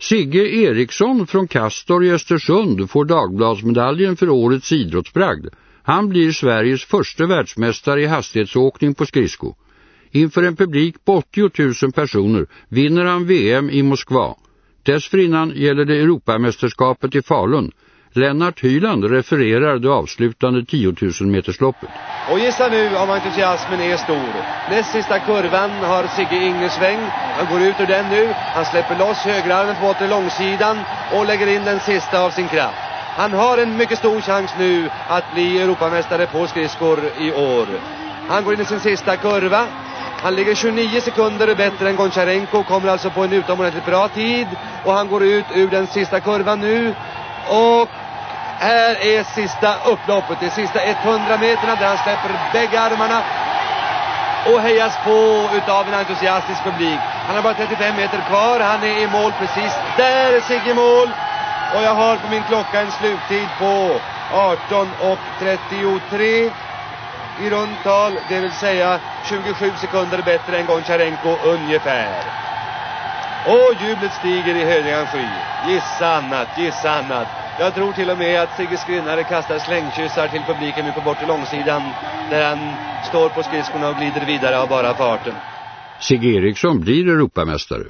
Sigge Eriksson från Kastor i Östersund får Dagbladsmedaljen för årets idrottsbragd. Han blir Sveriges första världsmästare i hastighetsåkning på skridsko. Inför en publik på 80 000 personer vinner han VM i Moskva. Dessförinnan gäller det Europamästerskapet i Falun. Lennart Hyland refererar det avslutande 10 000 metersloppet. Och gissa nu om entusiasmen är stor. Näst sista kurvan har Sigge Ingesväng. Han går ut ur den nu. Han släpper loss högerarmen på åter långsidan och lägger in den sista av sin kraft. Han har en mycket stor chans nu att bli Europamästare på skridskor i år. Han går in i sin sista kurva. Han ligger 29 sekunder bättre än Goncharenko, kommer alltså på en utomordentligt bra tid. Och han går ut ur den sista kurvan nu. Och här är sista upploppet, de sista 100 meterna där han släpper bägge armarna och hejas på utav en entusiastisk publik. Han har bara 35 meter kvar, han är i mål precis. Där är Sigge mål! Och jag har på min klocka en sluttid på 18.33 i runt tal, det vill säga 27 sekunder bättre än Goncharenko ungefär. Och jublet stiger i högan sky. Gissa annat, gissa annat. Jag tror till och med att Sigge Skrinnare kastar slängkyssar till publiken nu på bortre långsidan där han står på skridskorna och glider vidare av bara farten. Sigge Eriksson blir Europamästare.